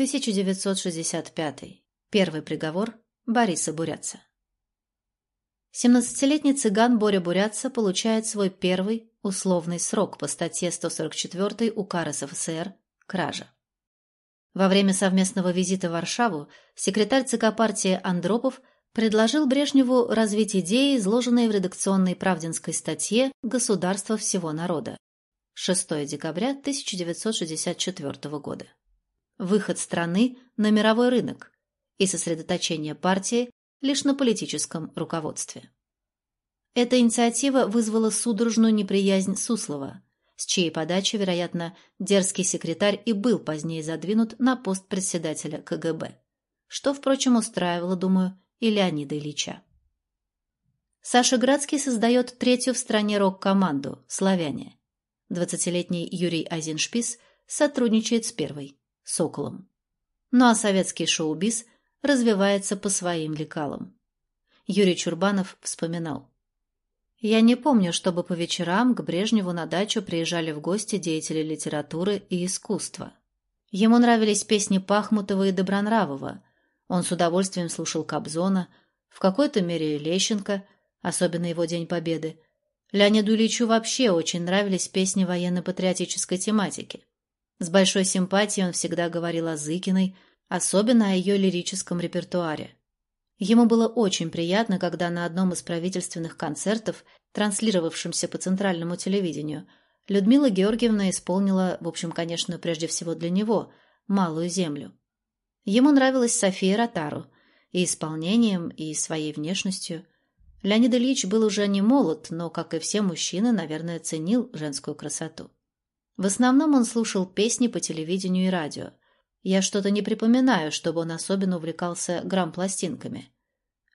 1965. Первый приговор Бориса Бурятца. 17-летний цыган Боря Бурятца получает свой первый условный срок по статье 144 УК РСФСР «Кража». Во время совместного визита в Варшаву секретарь ЦК партии Андропов предложил Брежневу развить идеи, изложенные в редакционной правдинской статье «Государство всего народа» 6 декабря 1964 года. Выход страны на мировой рынок и сосредоточение партии лишь на политическом руководстве. Эта инициатива вызвала судорожную неприязнь Суслова, с чьей подачи, вероятно, дерзкий секретарь и был позднее задвинут на пост председателя КГБ, что, впрочем, устраивало, думаю, и Леонида Ильича. Саша Градский создает третью в стране рок-команду «Славяне». Двадцатилетний Юрий Азиншпис сотрудничает с первой «Соколом». Ну а советский шоу-биз развивается по своим лекалам. Юрий Чурбанов вспоминал. «Я не помню, чтобы по вечерам к Брежневу на дачу приезжали в гости деятели литературы и искусства. Ему нравились песни Пахмутова и Добронравова. Он с удовольствием слушал Кобзона, в какой-то мере Лещенко, особенно его День Победы. Леониду Ильичу вообще очень нравились песни военно-патриотической тематики. С большой симпатией он всегда говорил о Зыкиной, особенно о ее лирическом репертуаре. Ему было очень приятно, когда на одном из правительственных концертов, транслировавшемся по центральному телевидению, Людмила Георгиевна исполнила, в общем, конечно, прежде всего для него, «Малую землю». Ему нравилась София Ротару и исполнением, и своей внешностью. Леонид Ильич был уже не молод, но, как и все мужчины, наверное, ценил женскую красоту. В основном он слушал песни по телевидению и радио, я что-то не припоминаю, чтобы он особенно увлекался грамм-пластинками.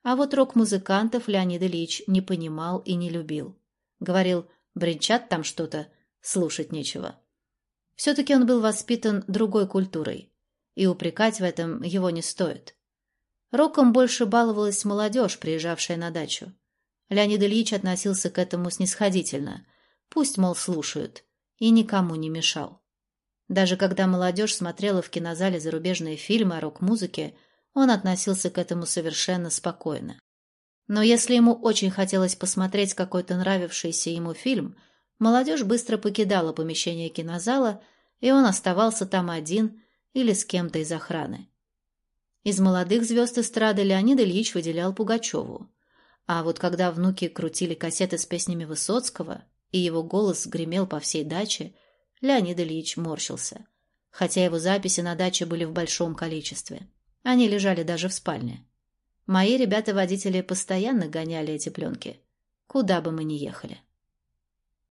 А вот рок-музыкантов Леонид Ильич не понимал и не любил. Говорил, бренчат там что-то, слушать нечего. Все-таки он был воспитан другой культурой, и упрекать в этом его не стоит. Роком больше баловалась молодежь, приезжавшая на дачу. Леонид Ильич относился к этому снисходительно. Пусть, мол, слушают. И никому не мешал. Даже когда молодежь смотрела в кинозале зарубежные фильмы о рок-музыке, он относился к этому совершенно спокойно. Но если ему очень хотелось посмотреть какой-то нравившийся ему фильм, молодежь быстро покидала помещение кинозала, и он оставался там один или с кем-то из охраны. Из молодых звезд эстрады Леонид Ильич выделял Пугачеву. А вот когда внуки крутили кассеты с песнями Высоцкого, и его голос гремел по всей даче – Леонид Ильич морщился, хотя его записи на даче были в большом количестве. Они лежали даже в спальне. Мои ребята-водители постоянно гоняли эти пленки, куда бы мы ни ехали.